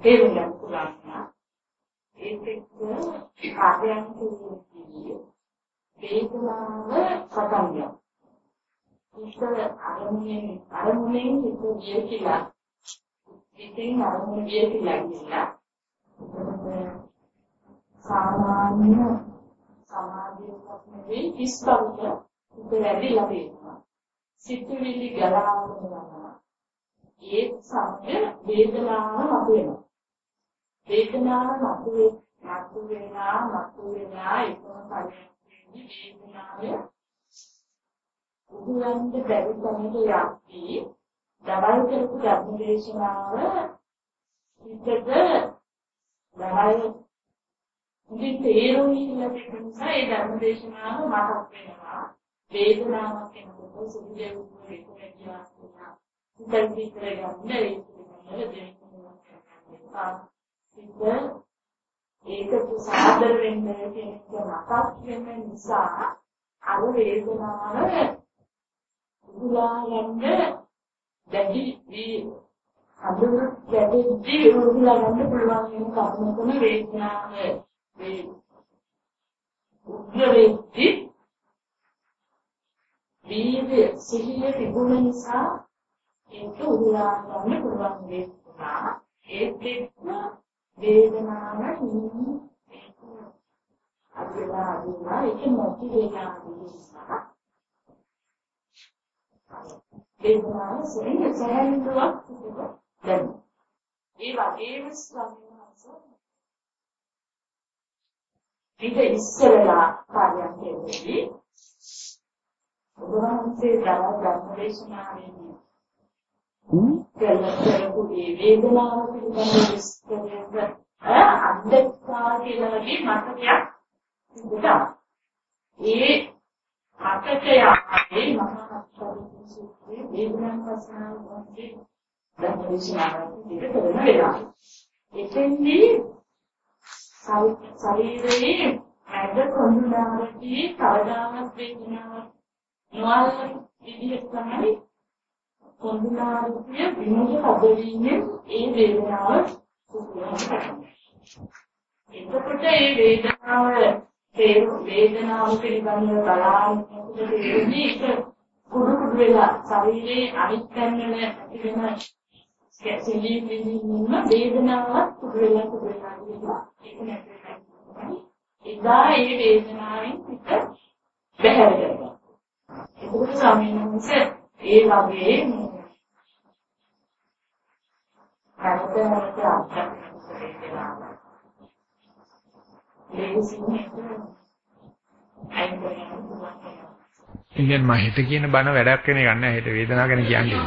තේරුම් ගන්න පුළුවන්. ඒක එක්ක කාර්යයන් කියන්නේ වේදනාව පටන් ගන්නවා. ඒක අරමුණෙන් අරමුණෙන් හිත ගිය කියලා. ඉතින් අරමුණ ගිය කියලා කියලා. සාමාන්‍ය සමාධියක් නෙවෙයි කිස්බවක හිත වැඩිලා තියෙනවා. සිතුවිලි ගලාගෙන යනවා. ඒ සමග වේදනාව මතුවෙනවා. වේදනාව මතුවේ මතුවෙනා මතුවෙනා එකම පරිණාමයේ වේදනාව උගලන්ට බැරි තැනට යද්දී දවල් කරපු ධර්මදේශනාව හිතට දවල් ඉතින් තේරුම් ඉන්න නිසා ඒ ධර්මදේශනාව මතක් වෙනවා. වේදනාවක් කෙනෙකුට සුදු දෙවුනේ කියලා කියනවා ඉතින් විතර ගන්න ඒ ඒකට සාදර වෙන්න කියන එක මතක් වෙන නිසා අර වේදනාව උගලා යන්න දැඩි වී අඳුර දැඩි උගලා යන්න පුළුවන් වෙන කර්මකම වේදනාව. වේ උග්‍ර වෙද්දි වීර්ය සිහිය තිබුණ නිසා ඒක උගලා යන්න පුළුවන් වෙනවා. ඒත් එක්ක වේදනාව නිමි අදලා අදලා ඒක මොකද? වේදනාව වේදනාව සෙන් සැහැල්ලුවක් තිබුණා දැන් ඒ වගේම ස්වාමීන් වහන්සේ ඊට ඉස්සරලා කාර්යයක් කෙරෙහි ඔබ වහන්සේ දරා ධර්මදේශනාවේ කරපු මේ වේදනාව පිළිබඳ විස්තරයක් අද්දක්කා කියලා වගේ මතකයක් තිබුණා. ඒ මතකයේ මහා සත්‍යයේ වේදනාව පස්සනාව වගේ ධර්මවිශ්නාවක් විදිහට කරන වෙලාව. එතෙන්දී ශරීරයේ ඇද කොඳුනාරදී කවදාවත් වේදනාවක් නොවන විදිහට තමයි කොඳුනාරුතිය විමුඛ පදවීමෙන් ඒ වේදනාව එතකොට ඒ වේදනාව තේරු වේදනාව පිළිබඳව බලාගෙන තේරුනේ ඒක කුඩු කුඩු වෙලා ශරීරයේ අනිත් තැන්වල ඇතිවෙන සෙලී විඳින්න වේදනාවක් කුඩු වෙලා කුඩු වෙලා කියනවා ඒක නැත්නම් එදා ඒ වේදනාවෙන් පිට බැහැර කරනවා ඒක සමීනංශ ඒ වගේ හැමතැනම අත්දැකීම් ඉතින් මම හෙට කියන බණ වැඩක් වෙන ගන්න හෙට වේදනාව ගැන කියන්නේ.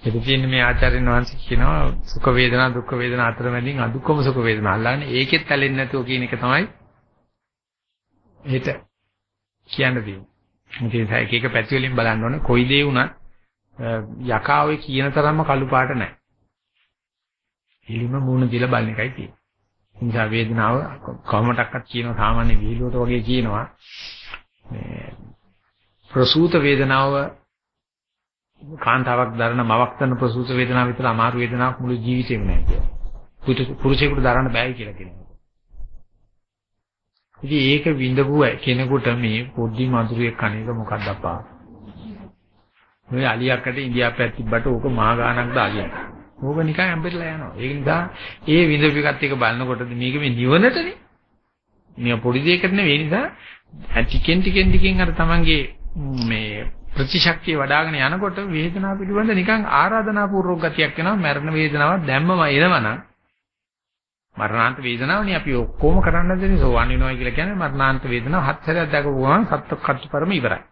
හෙට තියෙන මේ ආචාර්යන් වහන්සේ කියනවා සුඛ වේදනා දුක්ඛ වේදනා අතර මැදින් අදුක්කම සුඛ වේදනා අල්ලන්නේ ඒකෙත් ඇලෙන්නේ නැතුව කියන එක තමයි හෙට කියන්න දෙන්නේ. ඉතින් ඒක එක පැති වලින් බලන්න ඕනේ කොයි දේ වුණත් යකාවේ කියන තරම්ම කළු පාට නැහැ. ඉලිම මූණ දිලා බලන එකයි තියෙන්නේ. නිසා වේදනාව කොහොමඩක්වත් කියන සාමාන්‍ය විහිළුවට වගේ කියනවා මේ ප්‍රසූත වේදනාව කාන්තාවක් දරන මවක් දරන ප්‍රසූත වේදනාව විතර අමාරු වේදනාවක් මුළු ජීවිතේම නෑ කියලා. පුරුෂයෙකුට දරන්න බෑයි කියලා කියනවා. ඉතින් ඒක විඳපු කෙනෙකුට මේ පොඩි මధుරයේ කණේක මොකක්ද අපා? මේ අලියකට ඉන්දියාපැත් තිබ්බට ඕක මහා ගානක්ද අලියක්. ඕක නිකන් හැම්බෙලා යනවා. ඒ නිසා ඒ විඳපු එකත් එක බලනකොට මේක මේ නිවනටනේ. මේ පොඩි දෙයකට නෙවෙයි නිසා ටිකෙන් ටිකෙන් ටිකෙන් අර තමන්ගේ මේ ප්‍රතිශක්තිය වඩ아가න යනකොට වේදනාව පිළිබඳ නිකන් ආරාධනා පූර්වක ගතියක් එනවා. මරණ වේදනාවක් දැම්මම එනවනම් මරණාන්ත වේදනාවනේ අපි ඔක්කොම කරන්න දෙන්නේ සෝවන් වෙනවා කියලා කියන්නේ මරණාන්ත වේදනාව හත් සැරයක් දැකපු ගමන් සත්ත්ව කට්ටපරම ඉවරයි.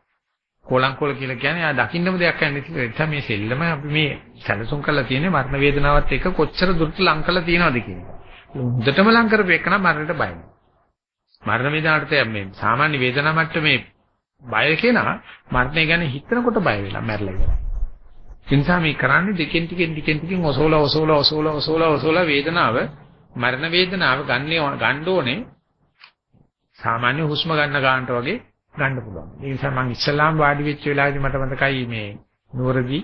කොලංකොල කියලා කියන්නේ ආ දකින්නම දෙයක් නැහැ නිසා මේ සෙල්ලම අපි මේ සැලසුම් කරලා තියෙන්නේ මරණ වේදනාවත් එක්ක කොච්චර දුරට ලං කරලා තියෙනවද කියන එක. හොඳටම ලං කරපු එක නම් මරණයට බයයි. මරණ වේදනාවට මේ සාමාන්‍ය වේදනාව මට්ටමේ බය කෙනා මරණය ගැන හිතනකොට බය වෙලා මැරලා ඉවරයි. නිසා මේ කරන්නේ දෙකෙන් ටිකෙන් ටිකෙන් ටිකෙන් ඔසෝලා ඔසෝලා ඔසෝලා ඔසෝලා ඔසෝලා වේදනාව මරණ වේදනාව ගන්න ගන්න ඕනේ සාමාන්‍ය හුස්ම ගන්න ගන්නට වගේ ගන්න පුළුවන්. ඒ නිසා මම ඉස්ලාම් වාඩි වෙච්ච වෙලාවේදී මට මතකයි මේ නුවරදී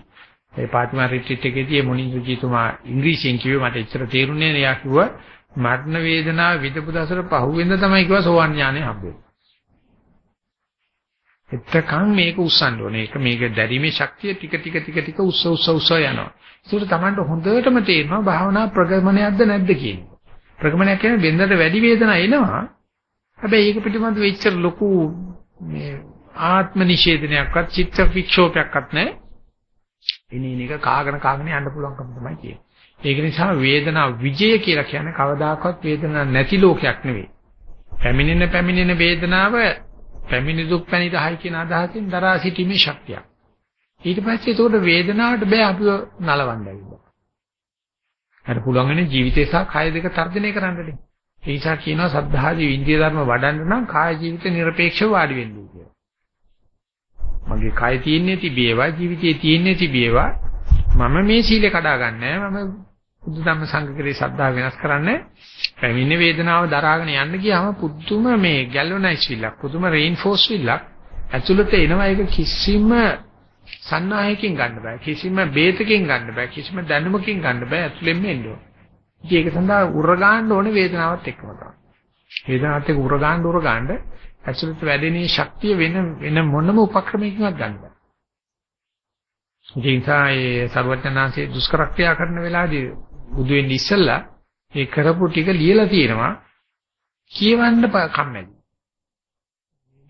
ඒ පාතිමා රිට්‍රීට් එකේදී මොනින්දුජීතුමා ඉංග්‍රීසියෙන් කිව්වේ මට එච්චර තේරුන්නේ නෑ. එයා කිව්වා මරණ වේදනාව විදපු දසර පහුවෙන්ද තමයි කිව්වා සෝවන් ඥානෙ හම්බෙන්නේ. එතකන් මේක උස්සන්න ඕනේ. ඒක මේක දැරීමේ ශක්තිය ටික ටික ටික ටික උස්ස උස්ස උස්ස යනවා. ඒකට Tamanට හොඳටම තේරෙනවා භාවනා ප්‍රගමනයක්ද නැද්ද කියන්නේ. ප්‍රගමනයක් කියන්නේ බෙන්දට වැඩි වේදනාවක් එනවා. හැබැයි ඒක පිටිමත් වෙච්චර ලොකු මේ ආත්ම නිෂේධනයක්වත් චිත්ත වික්ෂෝපයක්වත් නැහැ. ඉනින එක කාගෙන කාගෙන යන්න පුළුවන්කම තමයි තියෙන්නේ. ඒක නිසා වේදනා විජය කියලා කියන්නේ කවදාකවත් වේදනා නැති ලෝකයක් නෙවෙයි. පැමිණෙන පැමිණෙන වේදනාව පැමිණි දුක් පැණි 10යි කියන අදහසින් දරා සිටීමේ ශක්තිය. ඊට පස්සේ ඒකට වේදනාවට බෑ අපිව නලවන්න ඇවිල්ලා. හරි පුළුවන්න්නේ ජීවිතය සහ කාය දෙක තර්ජනය කරන්නට. ඒ නිසා කියනවා සද්ධාදී ඉන්දිය ධර්ම වඩන්න නම් කාය ජීවිත নিরপেক্ষව වාඩි වෙන්න කියලා. මගේ කාය තියෙන්නේ තිබේවා ජීවිතයේ තියෙන්නේ තිබේවා මම මේ සීලය කඩා ගන්නෑ මම බුදු ධම්ම සංඝ කරේ ශ්‍රද්ධාව වෙනස් කරන්නේ පැමිණි වේදනාව දරාගෙන යන්න ගියාම පුදුම මේ ගැල්වනයිස් විල්ලක් පුදුම රේන්ෆෝස් විල්ලක් ඇතුළත එනවා ඒක කිසිම සන්නාහයකින් ගන්න බෑ කිසිම බේතකින් ගන්න බෑ කිසිම දැනුමකින් ගන්න බෑ ඇතුළෙන්ම එන්න ඕන. ඉතින් ඒක සඳහා උර ගන්න ඕනේ වේදනාවත් එක්කම තමයි. වේදනාවත් එක්ක උර ගන්න උර ගන්න ඇතුළත වැඩෙනේ ශක්තිය වෙන වෙන මොනම උපක්‍රමයකින්වත් ගන්න බෑ. ඒ නිසා ඒ සර්වඥාන්සේ දුෂ්කර ක්‍රියා කරන වෙලාවේදී බුදු වෙන්න ඉස්සෙල්ලා ඒ කරපු ටික ලියලා තියෙනවා කියවන්න කම්මැලි.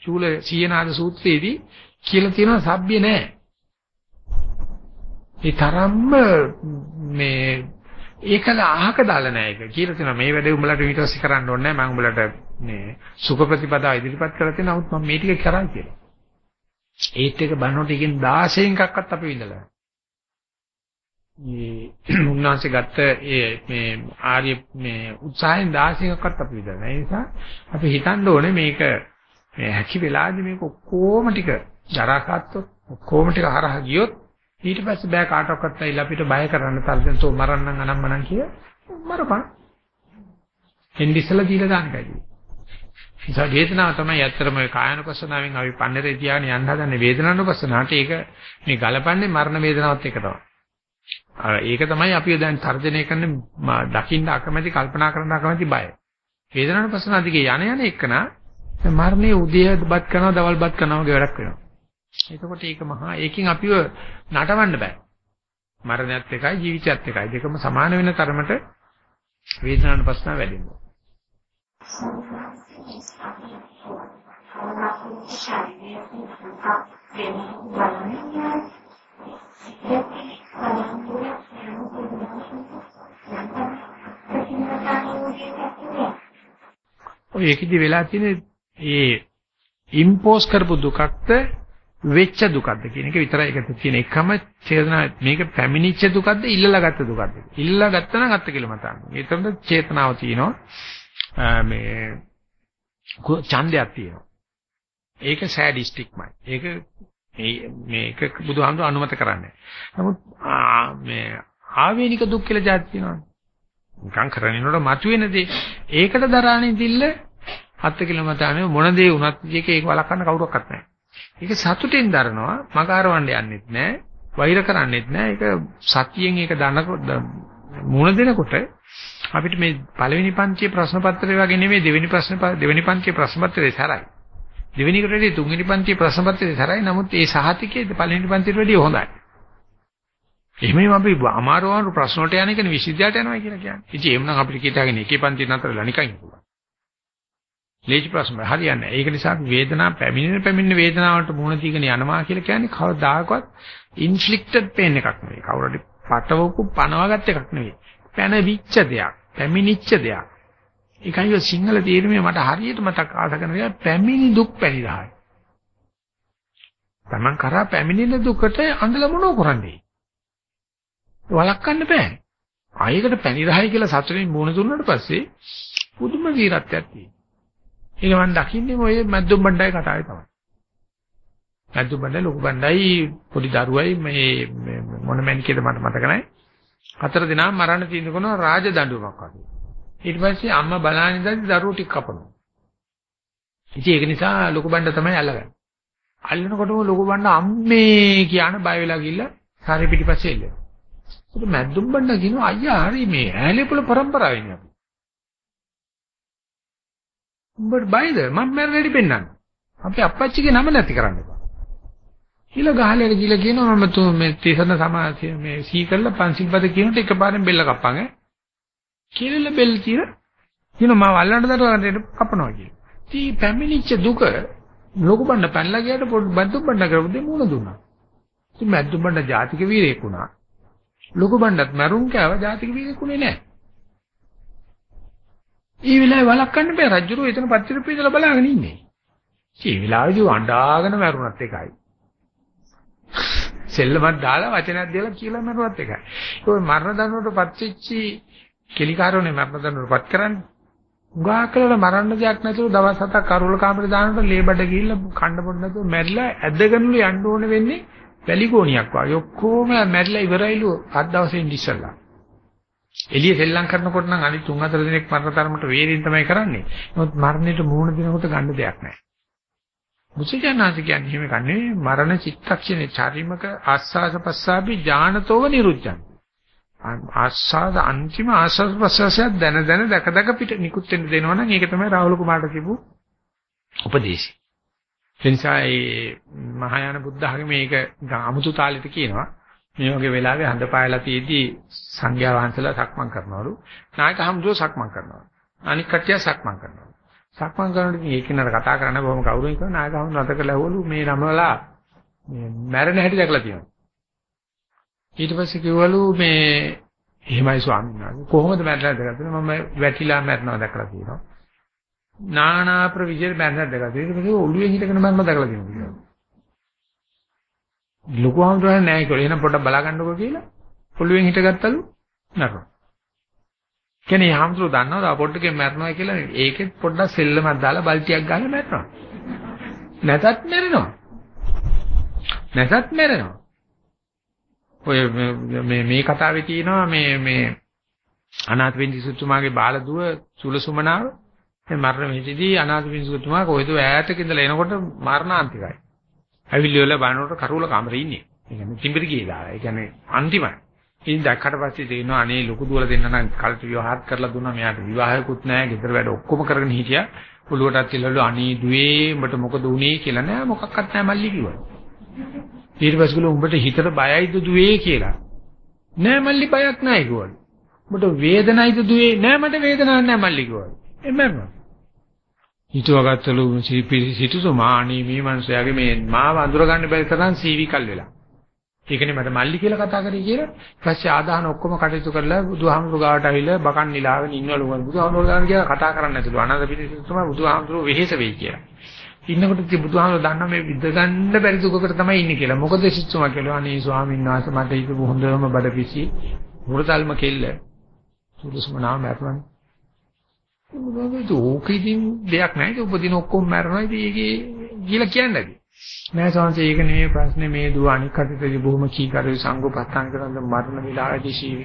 චූල සීනාද සූත්‍රයේදී කියලා තියෙනවා සભ્ય නැහැ. ඒ තරම්ම මේ ඒකල අහක දාලා නැහැ ඒක. කියලා තියෙනවා මේ වැඩේ උඹලට ඊට පස්සේ කරන්න ඕනේ නැහැ. මම උඹලට මේ සුඛ ප්‍රතිපදාව ඉදිරිපත් කරලා තියෙනවා. නමුත් මම මේ ටික කරා කියලා. ඒත් එක බannකොට එකෙන් 16 එකක්වත් අපි විඳලා. මේ උන්වහන්සේ ගත්ත ඒ මේ ආර්ය මේ උත්සාහයෙන් 16ක්වත් අපි විඳලා. ඒ නිසා අපි හිතන්න ඕනේ මේක මේ හැකි වෙලාවේදී මේක ඔක්කොම ටික ජරාගත්තොත් ඔක්කොම ටික හරහා ගියොත් ඊට පස්සේ බෑ කාටවත් ඇවිල්ලා අපිට බය කරන්න තරදෙන්තෝ මරන්නම් අනම්මනම් කිය මරපන්. එන්නේ ඉස්සලා දීලා දාන්න බැහැ. නිසා වේදනාව තමයි ඇත්තටම කායනුපස්සනාවෙන් අපි පන්නරේ තියාගෙන යන්න හදන්නේ වේදනානුපස්සනාවට ඒක මේ ගලපන්නේ මරණ වේදනාවත් එක තමයි. ඒක තමයි අපි දැන් තර්ජනය කරන දකින්න අකමැති කල්පනා කරන්න අකමැති බය. වේදනානුපස්සනාව දිගේ යන යන එකන මරණයේ උදේ බත් කරනවා දවල් බත් කරනවා වගේ වැඩක් වෙනවා. එතකොට ඒක මහා ඒකෙන් අපිව නටවන්න බෑ. මරණයත් එකයි ජීවිතයත් එකයි දෙකම සමාන වෙන තරමට වේදනානුපස්සනාව වැඩෙනවා. ඔය ඒකෙදි වෙලා තියෙන ඒ ඉම්පෝස් කරපු දුකක්ද වෙච්ච දුකක්ද කියන එක විතරයි ඒකට තියෙන එකම චේතනා මේක පැමිණිච්ච දුකක්ද ඉල්ලලා ගත්ත දුකක්ද ඉල්ලලා ගත්තා නම් අත්ති කියලා මතන්න. ඒතරද චේතනාව තියෙනවා මේ ඡන්දයක් තියෙනවා. ඒක සෑඩිස්ටික්මයි. ඒක මේ මේක බුදුහාමුදුර අනුමත කරන්නේ. නමුත් මේ ආවේනික දුක් කියලා જાති තියෙනවා. නිකන් කරන්නේ මතුවෙන දේ. ඒකට දරානේ දිල්ල අත්ති කියලා මතන්නේ මොන දේ වුණත් මේක ඒක වළක්වන්න කවුරක්වත් නැහැ. ඒක සතුටින් දරනවා මගාරවන්න යන්නෙත් නැහැ වෛර කරන්නෙත් නැහැ ඒක සතියෙන් ඒක දන මුණ දෙනකොට අපිට මේ පළවෙනි පන්තියේ ප්‍රශ්න පත්‍රය වගේ නෙමෙයි දෙවෙනි ප්‍රශ්න දෙවෙනි පන්තියේ ප්‍රශ්න පත්‍රය සරයි දෙවෙනි කොටේ තුන්වෙනි පන්තියේ ප්‍රශ්න පත්‍රය සරයි නමුත් ඒ සහතිකයේ පළවෙනි පන්තියට වැඩිය හොඳයි එහෙමම අපි අමාරු අමාරු ප්‍රශ්න වලට යන එකනේ විශ්වවිද්‍යාලයට යනවා කියලා කියන්නේ. ඉතින් එහෙමනම් අපිට කීතාගෙන එකේ පන්තිය නතරලා නිකන් ඉන්න පුළුවන්. ලේසි ප්‍රශ්න හරියන්නේ නැහැ. ඒක නිසා වේදනාව පැමිණෙන පැමිණෙන වේදනාවට මුහුණ දීගෙන යනවා කියලා කියන්නේ කවදාකවත් ඉන්ෆ්ලික්ටඩ් පේන් එකක් නෙවෙයි. කවුරුහරි පටවපු පනවාගත් එකක් නෙවෙයි. පැනවිච්ච දෙයක්, පැමිණිච්ච දෙයක්. ඒකයි සිංහල තේරුමේ මට හරියට මතක් ආස කරන දේ පැමිණි දුක් පැනිරහයි. Taman කරා පැමිණෙන දුකට අඳල මොනව කරන්නේ? වළක්වන්න බෑ. ආයෙකට පැනිරහයි කියලා සතුටින් මුණ දුන්නාට පස්සේ පුදුම වීරත්වයක් තියෙනවා. ඒක මම දකින්නේ ඔය මැද්දුම් බණ්ඩායි කතාවේ තමයි. මැද්දුම් බණ්ඩායි ලොකු බණ්ඩායි පොඩි දරුවයි මේ මොන මැනිකේද මට මතක නැහැ. හතර දිනක් මරන්න තීන්දුව කරනවා රාජ දඬුවමක් වගේ. ඊට පස්සේ අම්මා බලන ඉඳන් දරුවෝ ටික කපනවා. ඉතින් ඒක නිසා ලොකු බණ්ඩ තමයි අල්ලගන්නේ. අල්ලනකොටම ලොකු බණ්ඩ අම්මේ කියන බය වෙලා ගිහිල්ලා සාරේ පිටිපස්සේ එල්ලෙනවා. ඒක මැද්දුම් බණ්ඩ කියනවා අයියා හරි මේ ඈලේපොළ પરම්පරාවෙන් අපි. උඹට බයද මම මැරෙලි පෙන්නන්න. අපි අප්පච්චිගේ නම නැති කරන්න එපා. හිල ගහලේ ගිහලා කියනවා මම තු මේ තිසන සමාධිය මේ සී කරලා පන්සිල් පද කියනට එකපාරෙන් බෙල්ල කප්පන් ඈ. කියලා බෙල්ල තියර කියනවා මම අල්ලන්න දරුවන්ට කපනවා කියලා. ඉතින් පැමිණිච්ච දුක ලොකු බණ්ඩ පැනලා ගියට පොඩි බද්දු බණ්ඩ කරපුදේ මුණ දුන්නා. ඉතින් මැද්දු බණ්ඩ ජාතික වීරයෙක් වුණා. ලොකු බණ්ඩත් මරුන් කෑව ජාතික වීරයෙක් උනේ නැහැ. ඒ වෙලාවේ වළක්වන්න බෑ රජුරෝ එතන පත්‍රික පිටලා බලාගෙන ඉන්නේ. ඒ වෙලාවේදී අඬාගෙන මරුණත් එකයි. සෙල්ලමක් දාලා වචනයක් දාලා කියලා මරුවත් එකයි. ඒ මරණ දඬුවමට පත්වෙච්චි කෙලිකාරෝනේ මරණ දඬුවමට පත් කරන්නේ. උගා කළා මරන්න දෙයක් නැතුව දවස් හතක් කරුල කාමරේ දානකොට ලේබඩ ගිහිල්ලා කන්න පොඩ නැතුව මැරිලා ඇදගෙනලු යන්න ඕන වෙන්නේ වැලිගෝණියක් වගේ. ඔක්කොම මැරිලා ඉවරයිලු අත් දවසේ ඉඳිස්සලා. එළිය සෙල්ලම් කරනකොට නම් අනිත් තුන් හතර දිනක් මරණ තරමට වේරින් තමයි කරන්නේ. නමුත් මරණයට මුහුණ දෙනකොට ගන්න දෙයක් නැහැ. මුචිකනාති කියන්නේ එහෙම කන්නේ මරණ චිත්තක්ෂණේ චරිමක ආස්වාද පස්සාපි ඥානතෝව නිරුද්ධං. ආස්වාද අන්තිම ආස්වාද ප්‍රසවාසය දැන දැන දැක දැක පිට නිකුත් වෙන්න දෙනවා නම් ඒක තමයි රාහුල කුමාරට කියපු උපදේශය. එනිසා මේ මහායාන බුද්ධ ආගමේ මේක අමුතු තාලෙට කියනවා. මේ වගේ වෙලාවේ හඳ පායලා තියේදී සංඝයා වහන්සේලා සක්මන් කරනවලු. නායක හම්දුව සක්මන් කරනවා. අනික් කට්ටිය සක්මන් කරනවා. සක්මන් කරනකොට මේ කෙනාට කතා කරන්න බොහොම කවුරුන් කරන නායක හම්දුව නැත කළා වළු මේ නමවලා මේ මැරෙන හැටි දැකලා තියෙනවා. ඊට පස්සේ කිව්වලු මේ එහෙමයි ස්වාමීන් වහන්සේ කොහොමද මැරෙලා දැකලා තියෙනවා මම වැටිලා මැරෙනවා දැකලා තියෙනවා. නානා ප්‍රවිජේ මැරෙලා දැකලා තියෙනවා. ඊට පස්සේ ඔළුවේ හිටගෙන මැරෙනවා දැකලා තියෙනවා. ලොකු හඳුනන්නේ නැහැ කියලා. එහෙනම් පොඩ්ඩක් බලා ගන්නකො කියලා පොළුවෙන් හිටගත්තලු නරනවා. කියන්නේ හම්සුරු දන්නවද පොඩ්ඩකින් මැරනවා කියලා ඒකෙත් පොඩ්ඩක් සෙල්ලමක් දාලා බල්ටියක් ගන්න මැරනවා. නැතත් මැරෙනවා. නැතත් මැරෙනවා. ඔය මේ මේ කතාවේ තියෙනවා මේ මේ අනාථ වෙන්දි සුතුමාගේ බාලදුව සුලසුමනාව මේ මරණ මෙහිදී අනාථ වෙන්දි සුතුමා කොහෙද ඈතක ඉඳලා එනකොට මරණාන්තිකයි. ඇවිල්ලි වල බලනකොට කරුවල කාමරේ ඉන්නේ. ඒ කියන්නේ තිඹිරි ගියේ දාලා. ඒ කියන්නේ අන්තිමයි. ඉතින් දැක්කට පස්සේ තේරෙනවා අනේ ලොකු දුවල දෙන්න නම් කල්ප විවාහත් කරලා දුන්නා මෙයාට විවාහයකුත් නැහැ ගෙදර වැඩ ඔක්කොම කරගෙන හිටියා. ඔළුවටත් තියලලු අනේ දුවේ උඹට මොකද උනේ කියලා නෑ මොකක්වත් නෑ මල්ලි කිව්වා. ඊට පස්සේ කිව්වා උඹට හිතට බයයිද දුවේ කියලා. නෑ මල්ලි බයක් නෑ කිව්වලු. උඹට වේදනයිද දුවේ නෑ මට වේදනාවක් නෑ මල්ලි කිව්වලු. එම්මම හිතුවගත්තලු සිටුතුමා අනේ මේ මනුස්සයාගේ මේ මාව අඳුර ගන්න බැරි තරම් සීවි කල් වෙලා. ඒකනේ මට මල්ලි කියලා කතා කරේ කියලා. ඊපස්සේ ආදාහන ඔක්කොම කටයුතු කරලා බුදුහාමුදුරු ගාවට ඇවිල්ලා බකන් නිලාගෙන ඉන්නවලු. බුදුහාමුදුරු ගාන කියලා කතා කරන්නේ නැතුළු. අනන්ත පිටිසිතුමා බුදුහාමුදුරු වෙහෙස වෙයි කියලා. ඉන්නකොට ඉතින් බුදුහාමුදුරු දන්නා මේ විද ගන්න බැරි දුකකට තමයි ඉන්නේ කියලා. මොකද සිතුමා කියලා අනේ ස්වාමීන් වහන්සේ මට ඒක හොඳම බඩපිසි මුරතල්ම කෙල්ල. සුදුසුම නාම මරණයි. මොනවද ඕකෙදින් දෙයක් නැහැ. උපදින ඔක්කොම මරනවා. ඉතින් ඒකේ කියලා කියන්නේ නෑ සංසය ඒක නෙමෙයි ප්‍රශ්නේ මේ දුව අනික් කටටදී බොහොම කීකරුයි සංගෝපස්ථාන කරන මරණ විලාසදී ශීවි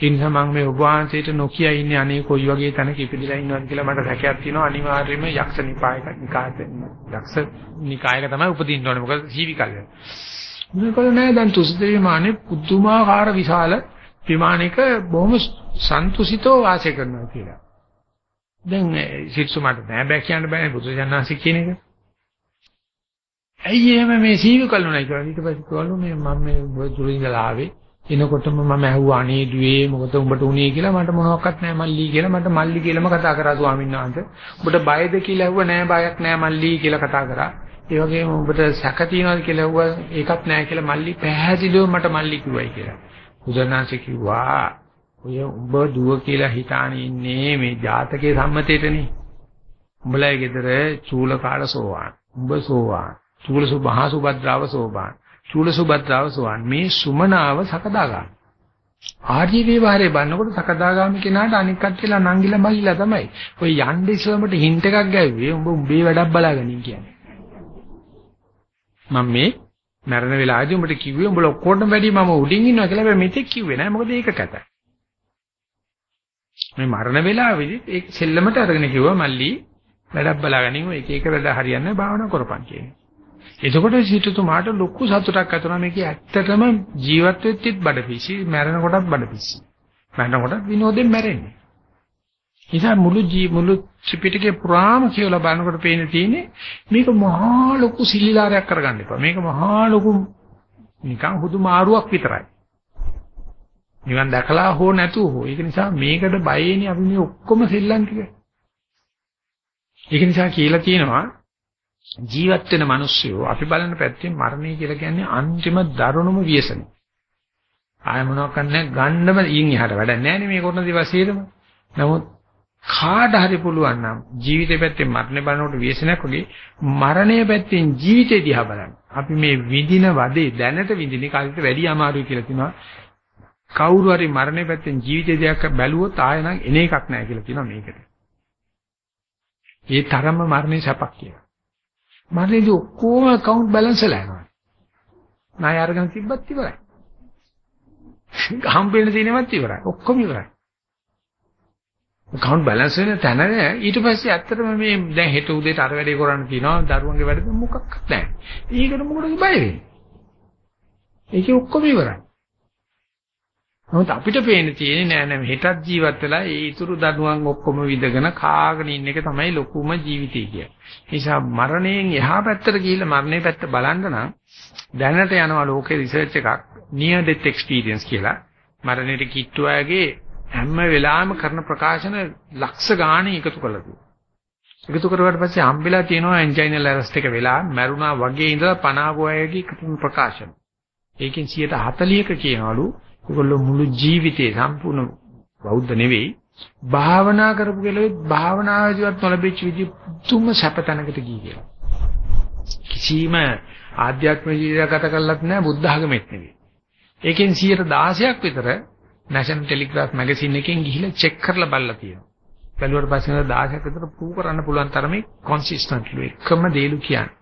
කල්මයි. ඒ නිසා මම මේ ඔබ වහන්සේට නොකිය ඉන්නේ අනේ කොයි වගේ තැනක ඉපදිලා ඉන්නවද කියලා මට හැකියාවක් තියෙනවා අනිවාර්යයෙන්ම යක්ෂ නිපායක නිකායක යක්ෂ නිකායක තමයි උපදින්න ඕනේ මොකද ශීවි කල්ය. මොකද නෑ දැන් තුසිතේ මානේ පුදුමාකාර විශාල විමානයක බොහොම සන්තුසිතව වාසය කරනවා කියලා. දැන් සිත්සුමාට නෑ බෑ කියන්න බෑනේ බුදුසසුනාසි කියන එක. ඇයි එහෙම මේ සීව කල්ුණා කියලා ඊට පස්සේ කිව්වලු මේ මම මේ දුරින් ඉඳලා ආවේ එනකොටම මම ඇහුවා අනේ දුවේ මොකද උඹට උනේ කියලා මට මොනවත් නැහැ මල්ලි කියලා මට මල්ලි කියලාම කතා කරා ස්වාමීන් වහන්සේ. උඹට බයද කියලා ඇහුවා නෑ බයක් නෑ මල්ලි කියලා කතා කරා. ඒ වගේම උඹට සැක තියනවාද කියලා ඇහුවා ඒකත් නෑ කියලා මල්ලි පැහැදිලිව මට මල්ලි කිව්වයි කියලා. බුදුනාංශ කිව්වා ඔය උඹ දුව කියලා හිතාන ඉන්නේ මේ ජාතකයේ සම්මතේටනේ. උඹලා ගෙදර චූල කාල සෝවාන්. උඹ සෝවාන්. චූල සුභා සුභද්‍රාව සෝවාන්. චූල සුභද්‍රාව සෝවාන්. මේ සුමනාව සකදාගන්න. ආර්ය විවරේ බannකොට සකදාගාමි කෙනාට අනික් කට්ටියලා නංගිලා මල්ලිලා තමයි. ඔය යන්නේ ඉස්සරමට හින්ට් එකක් ගැව්වේ උඹ උඹේ වැඩක් බලාගනින් කියන්නේ. මම මේ මරණ වෙලාවදී උඹට කිව්වේ උඹලා ඔක්කොටම වැඩි මම උඩින් ඉන්නවා කියලා හැබැයි මෙතෙක් කිව්වේ නෑ මොකද ඒක කැතයි. මේ මරණ වෙලාවේදී ඒ සෙල්ලමට අරගෙන කිව්වා මල්ලි වැඩක් බලාගනින් ඔය එක එක වැඩ හරියන්නේ භාවනා කරපන් කියන්නේ. එතකොට සිටුතුමාට ලොකු සතුටක් ඇති වුණා මේක ඇත්තටම ජීවත් වෙච්චිත් බඩපිසි මැරෙන කොටත් බඩපිසි. මැරෙන කොටත් විනෝදෙන් මැරෙන්නේ. නිසා මුළු ජී මුළු ත්‍රිපිටකේ පුරාම කියලා බලනකොට පේන තියෙන්නේ මේක මහා ලොකු සිලිලාරයක් කරගන්න එපා. මේක මහා ලොකු නිකන් හුදු මාරුවක් විතරයි. නිවන් දැකලා හෝ නැතුව හෝ. ඒක නිසා මේකට බයෙන්නේ අපි මේ ඔක්කොම සෙල්ලම් ටික. ඒක නිසා කියලා තියෙනවා ජීවත් වෙන මිනිස්සු අපි බලන පැත්තෙන් මරණය කියලා කියන්නේ අන්තිම දරුණුම ව්‍යසනය. ආය මොනවක් නැහැ ගන්නම ඊන් එහාට වැඩක් නැහැ නේ මේ කරන දිවසේදම. නමුත් කාට හරි පුළුවන් නම් ජීවිතේ පැත්තෙන් මරණය බලනකොට ව්‍යසනයක් වගේ මරණය පැත්තෙන් ජීවිතේ දිහා බලන්න. අපි මේ විඳින වදේ දැනට විඳින කාලෙට වැඩි අමාරුයි කියලා කියනවා. කවුරු හරි මරණය පැත්තෙන් ජීවිතේ දෙයක් බැලුවොත් ආය නම් එන එකක් නැහැ කියලා කියනවා මේකට. ඒ තරම්ම මරණය සැපක් කියලා. මරණයදී ඔක්කොම account balance එලා යනවා. ණය අරගෙන තිබ්බත් ඉවරයි. හම්බෙන්න තියෙනවත් ඉවරයි. ඔක්කොම ඉවරයි. account balance වෙන තැන ඊට පස්සේ ඇත්තටම මේ දැන් හෙට උදේට අර වැඩේ කරන්න තියෙනවා දරුවන්ගේ වැඩ මොකක්වත් නැහැ. ඒකට මොකටද බය වෙන්නේ? ඒකේ ඔක්කොම ඉවරයි. නමුත් අපිට පේන තියෙන්නේ නෑ නෑ හෙටත් ජීවත් වෙලා ඒ ඊතුරු දඩුවම් ඔක්කොම විඳගෙන කාගෙන ඉන්න එක තමයි ලොකුම ජීවිතය කියන්නේ. ඒ නිසා මරණයෙන් එහා පැත්තට ගිහිල්ලා මරණේ පැත්ත බලන්න නම් දැනට යනවා ලෝකේ රිසර්ච් එකක් near death experience කියලා. මරණයට කිට්ටු අයගේ හැම වෙලාවෙම කරන ප්‍රකාශන ලක්ෂ ගාණක් එකතු කරලා තියෙනවා. එකතු කරුවාට පස්සේ හම්බෙලා තියෙනවා එන්ජයිනල් ඇරස්ට් එක වෙලා මැරුණා වගේ ඉඳලා 50 අයගේ ප්‍රකාශන. ඒකෙන් 140ක කියනවලු ඒගොල්ලෝ මුළු ජීවිතේ සම්පූර්ණ බෞද්ධ නෙවෙයි භාවනා කරපු කෙනෙක් භාවනාවේදීවත් නොලැබෙච්ච විදිහ තුම සැපතනකට ගිය කියලා. කිසිම ආධ්‍යාත්මික ජීවිතයක් ගත කරලත් නැහැ බුද්ධ ආගමෙත් නෙවෙයි. ඒකෙන් 116ක් විතර National Telegraph magazine එකෙන් ගිහිල්ලා චෙක් කරලා බලලා තියෙනවා. බැලුවට පස්සේ 16ක් විතර ප්‍රූව් කරන්න පුළුවන් තරමේ කන්සිස්ටන්ට්ලි එකම දේලු කියන්නේ.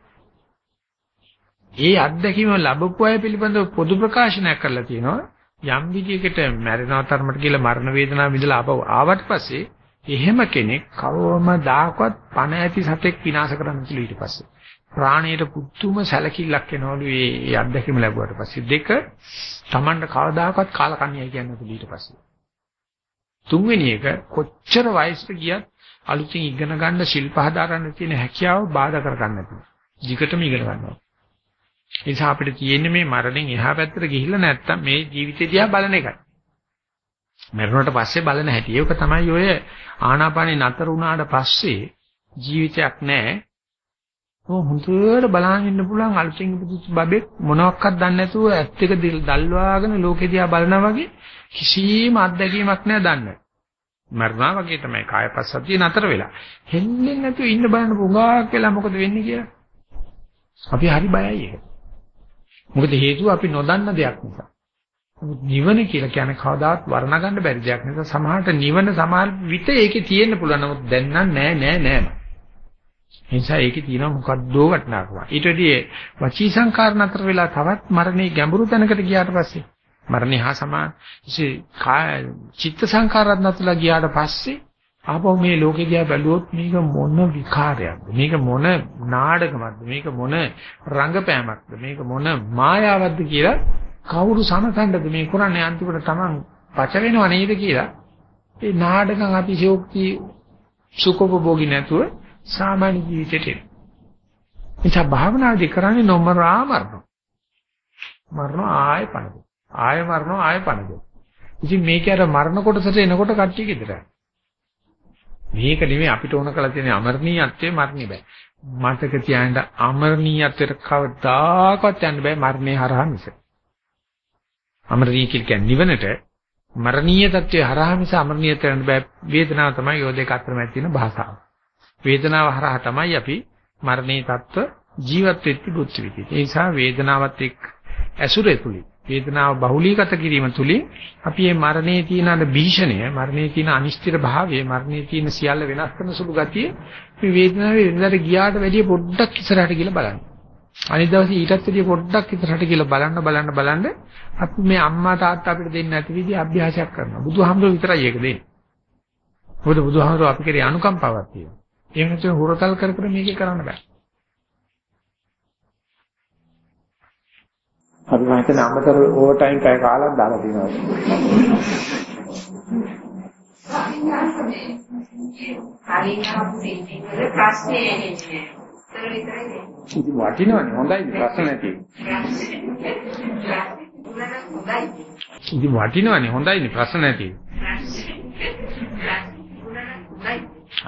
ඒ අත්දැකීම ලැබපු අය පිළිබඳව පොදු ප්‍රකාශනයක් කරලා තියෙනවා. යම් විදියකට මැරෙනවා තරමට කියලා මරණ වේදනාව විඳලා ආපහු ආවට පස්සේ එහෙම කෙනෙක් කවමදාකවත් පණ ඇති සතෙක් විනාශ කරන්න කියලා ඊට පස්සේ ප්‍රාණයට පුදුම සැලකිල්ලක් එනවලු මේ අත්දැකීම ලැබුවට පස්සේ දෙක Tamanට කවදාකවත් කාලකන්‍යයි කියන්නේ ඊට පස්සේ තුන්වෙනි එක කොච්චර වයසට ගියත් අලුතින් ඉගෙන ගන්න ශිල්ප හදාගන්න තියෙන හැකියාව බාධා කරගන්න නැතුව. jikatam ඉගෙන ගන්නවා. ඒ නිසා අපිට තියෙන්නේ මේ මරණයෙන් එහා පැත්තට ගිහිල්ලා නැත්තම් මේ ජීවිතය දිහා බලන එකයි. මරණයට පස්සේ බලන හැටි. ඒක තමයි ඔය ආනාපානේ නතර වුණාට පස්සේ ජීවිතයක් නැහැ. ඔය හුදුවට බලන් ඉන්න පුළුවන් අලුතෙන් ඉපදිච්ච බබෙක් මොනවත් දන්නේ නැතුව ඇත් එක දල්වාගෙන ලෝකෙ දිහා බලනා වගේ කිසිම අත්දැකීමක් නැහැ දන්නේ. මරණා වගේ තමයි කායපස්සතිය නතර වෙලා. හෙන්නේ නැතුව ඉන්න බලන්න පුඟාක් වෙලා මොකද වෙන්නේ කියලා. අපි හරි බයයි ඒක. මොකද හේතුව අපි නොදන්න දෙයක් නිසා. නිවන කියලා කියන්නේ කවදාවත් වර්ණ ගන්න බැරි දෙයක් නිසා සමහරට නිවන සමහර විට ඒකේ තියෙන්න පුළුවන් නමුත් දැන් නම් නෑ නෑ නෑ. නිසා ඒකේ තියෙන මොකද්දෝ වටනකම. ඊට වැඩි වචී සංකාර නතර වෙලා තවත් මරණේ ගැඹුරු තැනකට ගියාට පස්සේ මරණය හා සමාන චිත්ත සංකාරات නතරලා ගියාට පස්සේ ආපහු මේ ලෝකෙ දිහා බැලුවොත් මේක මොන විකාරයක්ද මේක මොන නාඩගමක්ද මේක මොන රංගපෑමක්ද මේක මොන මායාවක්ද කියලා කවුරු සමතණ්ඩද මේ කරන්නේ අන්තිමට Taman පච වෙනව නේද කියලා ඒ නාඩගම් අතිශෝක්ති සුඛෝපභෝගී නැතුව සාමාන්‍ය ජීවිතේට එන. එතන භාවනාදී කරන්නේ නොමරා මරණ. මරණ ආය පණද. ආය මරණ ආය පණද. ඉතින් මේක අර මරණ කොටසට එනකොට කට්ටිය ගෙදරයි. මේක නෙමෙයි අපිට ඕන කරලා තියෙන අමරණීයත්වයේ මරණය බෑ. මතක තියාගන්න අමරණීයත්වයට කවදාකවත් යන්න බෑ මරණය හරහා මිස. අමරණීය කියන්නේ නිවනට මරණීය தත්ත්වය හරහා මිස අමරණීයත යන්න බෑ. වේදනාව තමයි යෝ දෙක අතර මැද තියෙන භාෂාව. වේදනාව හරහා තමයි අපි මරණීය தත්ත්ව ජීවත් වෙච්ච බුද්ධ විදිහට. ඒ නිසා වේදනාවත් එක්ක ඇසුරේ තුලින් වේදනාව බහුලීගත කිරීම තුලින් අපි මේ මරණයේ තියෙන අර භීෂණය, මරණයේ තියෙන අනිශ්චිත භාවය, මරණයේ තියෙන සියල්ල වෙනස් කරන සුළු ගතිය මේ වේදනාවේ වෙනදාට ගියාට වැඩිය පොඩ්ඩක් ඉස්සරහට ගිහලා බලන්න. අනිත් දවසේ ඊටත් වැඩිය පොඩ්ඩක් ඉස්සරහට කියලා බලන්න බලන්න බලන්න අපි මේ අම්මා තාත්තා අපිට දෙන්නේ නැති විදිහ අභ්‍යාසයක් කරනවා. බුදුහාමුදුරුවෝ විතරයි ඒක දෙන්නේ. මොකද බුදුහාමුදුරුවෝ අපි කෙරේ අනුකම්පාවක් තියෙනවා. එහෙම නැත්නම් හොරතල් කර කර මේක කරන්න බෑ. අපි මම හිතන්නේ අමතර ඕවර් ටයිම් පැය කාලක් දාලා තියෙනවා. හරියටම සිද්ධි වල ප්‍රශ්නේ එන්නේ. ඒතර විතරයි. ඉතින් වටිනවනේ හොඳයි ප්‍රශ්න නැති. ඉතින් වටිනවනේ හොඳයිනේ ප්‍රශ්න නැති.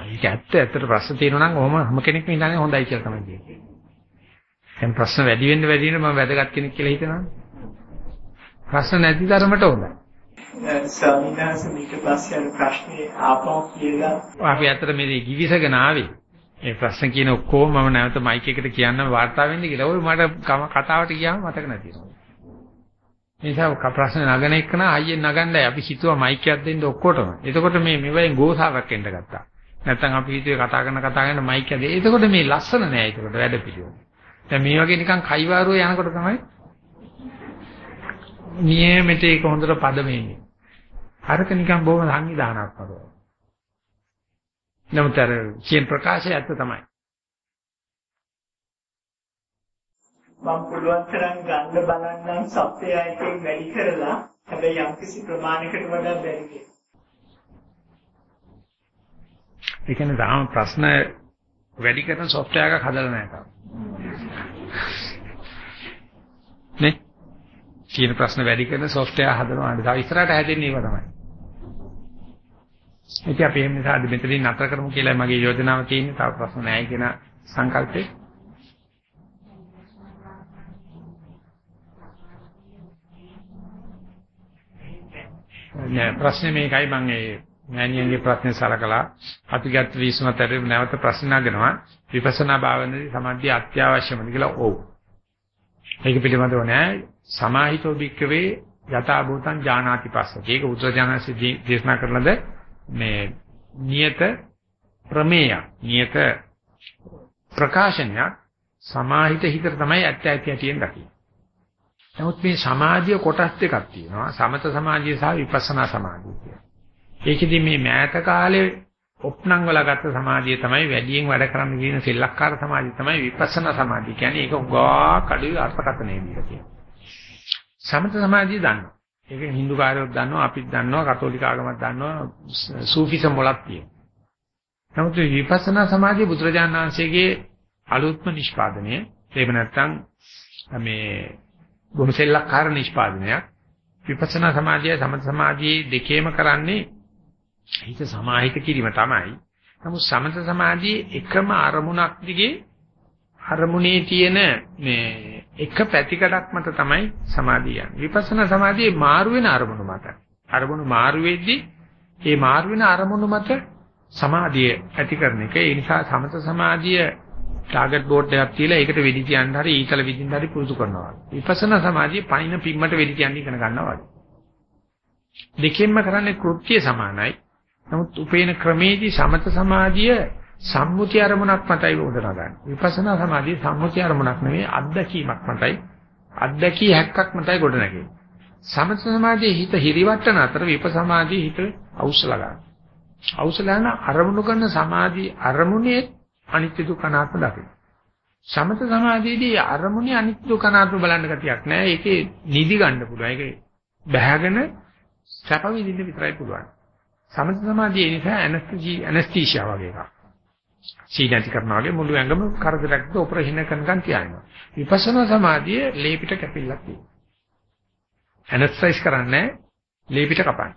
ඒක ඇත්ත ඇත්තට ප්‍රශ්න තියෙනවා නම් ඔහම හැම කෙනෙක්ම ඉඳන්නේ හොඳයි කියලා තමයි කියන්නේ. දැන් ප්‍රශ්න වැඩි වෙන්න වැඩි වෙන්න මම වැදගත් කෙනෙක් කියලා හිතනවා. ප්‍රශ්න නැති තරමට හොඳයි. ස්වාමීන් වහන්සේ මේක පස්සේ අර ප්‍රශ්නේ ආපහු කියලා අපි අතර මේ ගිවිසගෙන ආවේ. මේ ප්‍රශ්න කියන ඔක්කොම මම නැවත මයික් එකට කියන්න වාර්තා වෙන්න කියලා. ඔය මට කතාවට ගියාම මතක නැතිනවා. නිසා ප්‍රශ්න නගන එක්කන අයියෙන් නගන්නයි අපි හිතුවා මයික් එකක් දෙන්න ඔක්කොටම. එතකොට මේ මෙවෙන් ගෝසාවක් එන්න ගත්තා. නැත්තම් අපි හිතුවේ කතා කරන කතා කරන මයික් එක දෙයි. එතකොට මේ ලස්සන නෑ එතකොට වැඩ පිළිවෙල. දැන් මේ වගේ නිකන් කයිවාරුව යනකොට තමයි නියමෙට ඒක හොඳට පදමෙන්නේ. අරක නිකන් බොහොම සංවිධානාත්මකව. නමුත් අර කියන ප්‍රකාශය ඇත්ත තමයි. මම පුළුවන් තරම් ගන්න බලන්නම් සත්‍යය එකෙන් වැඩි කරලා හැබැයි යම්කිසි ප්‍රමාණයකට වඩා බැරි වෙයි. ඒ කියන්නේ තාම ප්‍රශ්න වැඩි කරන software එකක් හදලා නැහැ තාම. නේ? කියන ප්‍රශ්න වැඩි කරන software හදනවා. තව ඉස්සරහට හැදෙන්නේ ඒව තමයි. ඉතින් අපි එහෙම නිසා අද මෙතනින් නතර කරමු කියලා මගේ යෝජනාව තියෙන්නේ. තව ප්‍රශ්න නැහැ කියන සංකල්පේ. නෑ ප්‍රශ්නේ මේකයි මම ඒ මෑණියන්ගේ ප්‍රශ්නේ සලකලා අපි ගත්ත විශ්මතර නැවත ප්‍රශ්න නගනවා විපස්සනා භාවනාවේ සමාධිය අත්‍යවශ්‍යමද කියලා ඔව්. ඒක පිළිබඳව නෑ සමාහිතෝ භික්කවේ යථා භූතං ඥානාති පස්ස. ඒක උත්තරජනසී දේශනා කරනද මේ නියත ප්‍රමේය නියත ප්‍රකාශනයක් සමාහිත හිතට තමයි ඇත්ත ඇති ඇතියෙන් දකින්නේ. නමුත් මේ සමාධිය කොටස් දෙකක් තියෙනවා. සමත සමාධිය සහ විපස්සනා සමාධිය කියලා. ඒකෙදි මේ මෑත කාලේ ඔප්නම් වල ගත්ත සමාධිය තමයි වැඩියෙන් වැඩ කරන්න කියන සෙල්ලක්කාර සමාධිය තමයි විපස්සනා සමාධිය. කියන්නේ ඒක උගා කඩේ අර්ථකථනය දීලා තියෙනවා. සමත සමාධිය දන්නවා. ඒක හින්දු කාර්යයක් දන්නවා, අපිත් දන්නවා, කතෝලික ආගමක් දන්නවා, සූෆිසම් වලක් තියෙනවා. නමුත් විපස්සනා සමාධිය බුදුරජාණන් වහන්සේගේ අලුත්ම නිෂ්පාදනය. ඒක නැත්තම් මේ බොහොම සෙල්ලක්කාර නිෂ්පාදනයක්. විපස්සනා සමාධිය සමත සමාධියේ දෙකේම කරන්නේ හිත සමාහිත කිරීම තමයි. නමුත් සමත සමාධියේ එකම අරමුණක් දිගේ අරමුණේ තියෙන මේ එක පැතිකඩක් මත තමයි සමාධිය යන්නේ. විපස්සනා සමාධියේ මාරු වෙන අරමුණු මත. අරමුණු මාරු වෙද්දී ඒ මාරු වෙන අරමුණු මත සමාධිය ඇති කරන එක. ඒ නිසා සමත සමාධිය ටාගට් බෝඩ් එකක් තියලා ඒකට වෙඩි තියන්න හරි ඊතල විදිහින් හරි පුරුදු කරනවා. විපස්සනා සමාධිය පයින් පිම්මට වෙඩි තියන්න ඉගෙන ගන්නවා වගේ. දෙකෙන්ම කරන්නේ කෘත්‍ය සමානයි. නමුත් උපේන ක්‍රමේදී සමත සමාධිය සම්මුති අරමුණක් මතයි උඩ නගන්නේ. විපස්සනා සමාධිය සම්මුති අරමුණක් නෙවෙයි අත්දැකීමක් මතයි. අත්දැකී හැක්කක් මතයි ගොඩ නැගෙන්නේ. සමත සමාධියේ හිත හිරිවට්ටන අතර විපසමාධියේ හිත අවශ්‍යලා ගන්න. අවශ්‍යලාන අරමුණු කරන සමාධි අරමුණේ අනිත්‍ය දුක්ඛ අනාත්ම දකින්න. සමත සමාධියේදී අරමුණේ අනිත්‍ය දුක්ඛ අනාත්ම බලන්න ගතියක් නැහැ. ඒකේ නිදි ගන්න පුළුවන්. ඒකේ බැහැගෙන සැප විඳින්න විතරයි පුළුවන්. සමත සමාධිය නිසා ඇනස්තීෂියා වගේ එකක්. සීනති කරනවා වගේ මුළු ඇඟම කරදරයක්ද ඔපරේෂන් කරනකන් තියානවා. විපස්සනා සමාධිය ලේපිට කැපිල්ලක් තියෙනවා. ඇනස්තයිස් කරන්නේ ලේපිට කපන්නේ.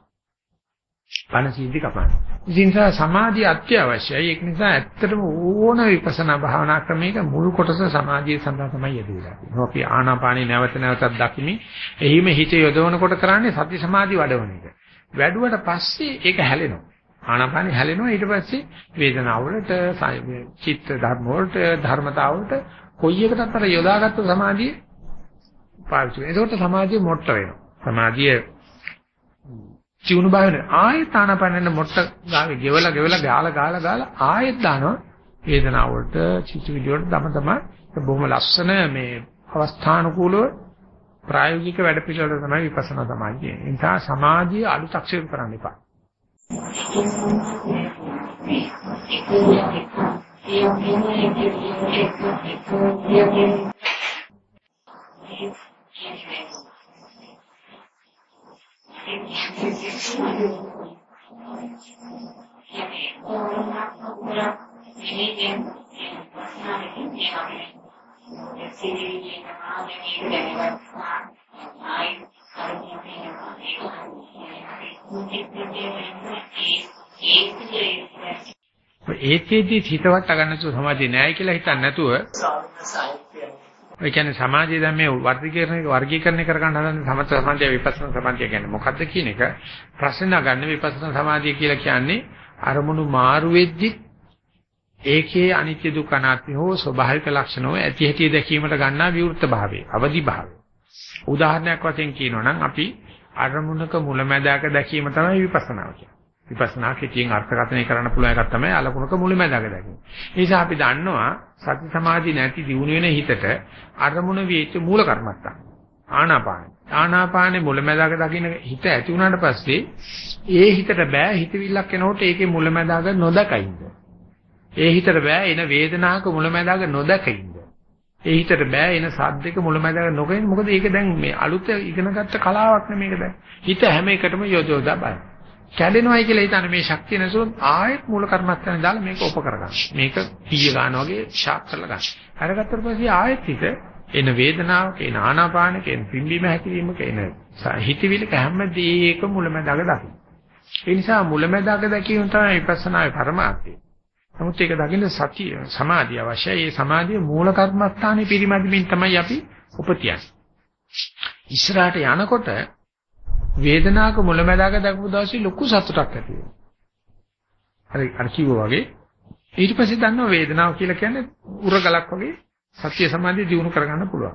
පණ සීදි කපන්නේ. ඒ නිසා සමාධිය අත්‍යවශ්‍යයි. ඒක නිසා ඇත්තටම ඕන විපස්සනා භාවනා ක්‍රමයක මුල් කොටස සමාධිය සඳහා තමයි යෙදෙලා තියෙන්නේ. අපි ආනාපානේ නැවත නැවතත් දකිමින් එහිම හිත යොදවනකොට කරන්නේ සති සමාධි වඩවන එක. වැඩුවට පස්සේ ඒක හැලෙනවා. ආනාපානෙ හැලෙනවා ඊට පස්සේ වේදනාව වලට චිත්ත ධර්ම වලට ධර්මතාව වලට කොයි එකටත් අර යොදාගත්ත සමාධිය පාවිච්චි වෙනවා. ඒකට සමාධිය මොට්ට වෙනවා. සමාධිය චිවුණු බාගෙන ආයෙත් ආනාපානෙන්න මොට්ට ගාවේ ගෙවලා ගෙවලා ගාලා ගාලා ගාලා ආයෙත් දානවා වේදනාව වලට චිත්ත විදියට තම තම බොහොම ලස්සන මේ අවස්ථානුකූලව ප්‍රායෝගික වැඩ පිළිවෙල තමයි විපස්සනා සමාධිය කියන්නේ. ඒ නිසා සමාධිය අලුතක්ෂේප කරන්න එපා. ඒකෙදි හිතවට ගන්න තු සමාධිය නෑ කියලා හිතන්නේ නැතුව ස්වාමීන් සාහිත්‍යය. ඒ කියන්නේ සමාධිය දැන් මේ වර්ගීකරණය වර්ගීකරණය කරගන්න හදන සමත සමාධිය විපස්සනා සමාධිය කියන්නේ මොකද්ද කියන එක ප්‍රශ්න නගන්න විපස්සනා සමාධිය කියලා කියන්නේ අරමුණු මාරු වෙද්දි ඒකේ අනිත්‍ය දුක්ඛ අනාත්ම හෝ ස්වභාවික ලක්ෂණ හෝ ඇති හැටි දැකීමට ගන්නා විවෘත භාවය අවදි භාවය උදාහරණයක් වශයෙන් කියනවා නම් අපි අරමුණක මුලැමැදාක දැකීම තමයි විපස්සනාව කියන්නේ විපස්සනා කෙටියෙන් අර්ථකථනය කරන්න පුළුවන් එකක් තමයි අලකුණක මුලැමැදාක දැකීම. ඒ නිසා අපි දන්නවා සති සමාධි නැති දියුණු වෙන හිතට අරමුණ වේච මූල කර්මත්තා. ආනාපාන. ආනාපානේ මුලැමැදාක දකින්න හිත ඇති වුණාට පස්සේ ඒ හිතට බෑ හිතවිල්ලක් එනකොට ඒකේ මුලැමැදාක නොදකින්ද. ඒ හිතට බෑ එන වේදනාවක මුලැමැදාක නොදකින්ද. ඒ හිතට බෑ එන සද්දක මුලැමැදාක නොකින් මොකද ඒක දැන් මේ අලුත ඉගෙනගත්ත කලාවක් නේ මේක දැන්. හිත හැම එකටම යොදවලා බලන්න. කැඩෙනවයි කියලා හිතන මේ ශක්තිය නැසොත් ආයෙත් මූල කර්මස්ථානේ දාලා මේක ඔප කරගන්න. මේක පීය ගන්න වගේ ෂාප් කරලා ගන්න. අරගත්තට පස්සේ ආයෙත් හිත එන වේදනාවක එන ආනාපානක එන පිම්බීම හැකිලිමක එන හිතවිලක හැමදේක මුලැමැදාක දකින්න. ඒ නිසා මුලැමැදාක දැකීම තමයි විපස්සනාවේ පරමාර්ථය. නමුත් ඒක දකින්න සතිය සමාධිය අවශ්‍යයි. ඒ සමාධිය මූල කර්මස්ථානේ පිරිමැදමින් තමයි අපි උපතියන්නේ. ඉස්සරහට යනකොට වේදනාවක මුලැමැදාක දක්වපු දවසේ ලොකු සතුටක් ඇති වෙනවා. හරි අර කිව්වා වගේ ඊට පස්සේ දන්නවා වේදනාව කියලා කියන්නේ උරගලක් වගේ සත්‍ය සමාධිය දිනු කරගන්න පුළුවන්.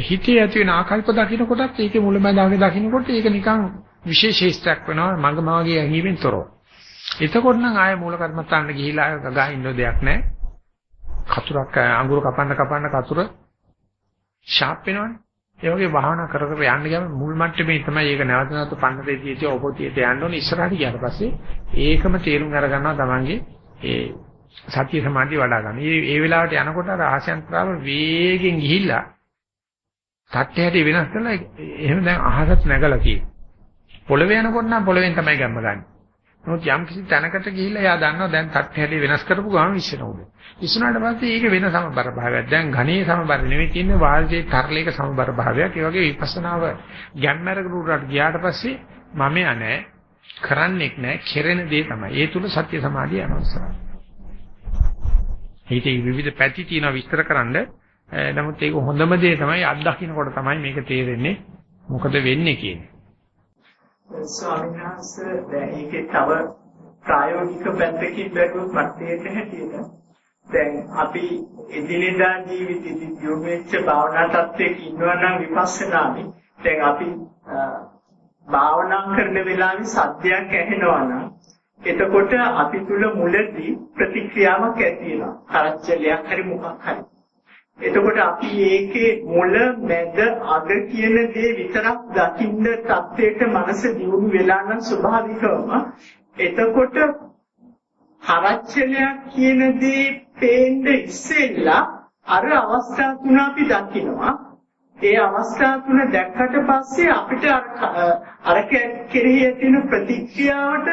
හිතේ ඇති වෙන ආකල්ප දකින්නකොටත් ඒකේ මුලැමැදාක දකින්නකොට ඒක නිකන් විශේෂීස්ත්‍යක් වෙනවා මඟ මාගේ ඇහිීමෙන් තොරව. එතකොට නම් ආයේ මූල කර්මස්ථානට ගිහිලා ගගා ඉන්න දෙයක් නැහැ. කතුරක් අඟුරු කපන්න කපන්න කතුර ෂාප් වෙනවනේ. ඒ වගේ භාවනා කර කර යන්න ගියාම මුල් මට්ටමේ තමයි ඒක නැවත නැවත පන්නතේ තියෙති ඔපොතියට යන්න ඕනේ ඉස්සරහට ගියාට පස්සේ ඒකම තේරුම් අරගන්නවා තමන්ගේ ඒ සත්‍ය සමාධිය වඩා ගන්න. මේ ඒ වෙලාවට යනකොට අර ආශයන්තරාව වේගෙන් ගිහිල්ලා තට්ටයට වෙනස් කරලා එහෙම දැන් අහසත් නැගලා තියෙනවා. පොළවේ යනකොට නම් පොළවෙන් තමයි ගැම්ම ගන්න. නමුත් යම් කිසි තැනකට ගිහිල්ලා එයා දන්නවා දැන් තට්ටයට වෙනස් කරපු ගමන් විශ්සන උඩ. විශ්ුණාට පස්සේ ඒක වෙන සමබර භාවයක්. දැන් ඝනේ සමබර නෙවෙයි තියෙන්නේ වාල්ජේ තරලයක සමබර භාවයක්. ඒ වගේ විපස්සනාව ගැම්මරකට උඩට ගියාට පස්සේ මම යන්නේ කරන්නෙක් නෑ කෙරෙන දේ තමයි. ඒ තුල සත්‍ය සමාධිය යනවා. හිතේ විවිධ පැති තියෙනවා විස්තරකරනද නමුත් ඒක හොඳම දේ තමයි අත්දකින්නකොට තමයි මේක තේරෙන්නේ මොකද වෙන්නේ කියන්නේ. ස්වාමීන් වහන්සේ දැන් ඒකේ තව ප්‍රායෝගික පැත්තකින් බැලුවොත් මතයට හැටියට දැන් අපි එදිනෙදා ජීවිතේදී යොමු වෙච්ච භාවනා තත්ත්වයක ඉන්නවා නම් විපස්සනාමි දැන් අපි භාවනා කරන වෙලාවේ සද්දයක් ඇහෙනවා නම් එතකොට අපි තුල මුලදී ප්‍රතික්‍රියාවක් ඇති වෙනවා. කරච්චලයක් හරි මොකක් හරි. එතකොට අපි ඒකේ මුල මැද අග කියන දේ විතරක් දකින්න තත්ත්වයට මනස දියුණු වෙලා නම් ස්වභාවිකවම එතකොට කරච්චලයක් කියන දේ පේන්න ඉස්සෙල්ලා අර අවස්ථා තුන අපි දකිනවා. ඒ අවස්ථා තුන දැක්කට පස්සේ අපිට අර කෙරෙහි ඇතින ප්‍රතික්‍රියාවට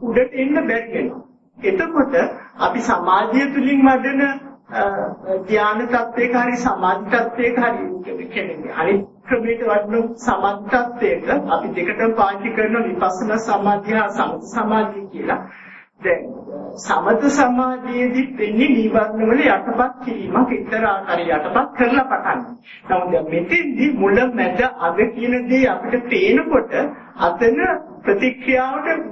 උඩට එන්න බැරි වෙනවා. එතකොට අපි සමාධිය තුලින් වඩන ධ්‍යාන තත්වයක හරි සමාධි තත්වයක හරි කියන්නේ අනිත් ක්‍රමයකට වඩන සමාධි තත්වයක අපි දෙකටම පාවිච්චි කරන විපස්සනා සමාධිය හා සමථ සමාධිය කියලා. දැන් සමත සමාධියේදී වෙන්නේ නිවර්ණ වල යටපත් කිරීමක් එක්තර ආකාරය යටපත් කරලා පටන්. නමුත් දැන් මෙතෙන්දී මුල මැද අග කියන දේ අපිට පේනකොට අතන ප්‍රතික්‍රියාවට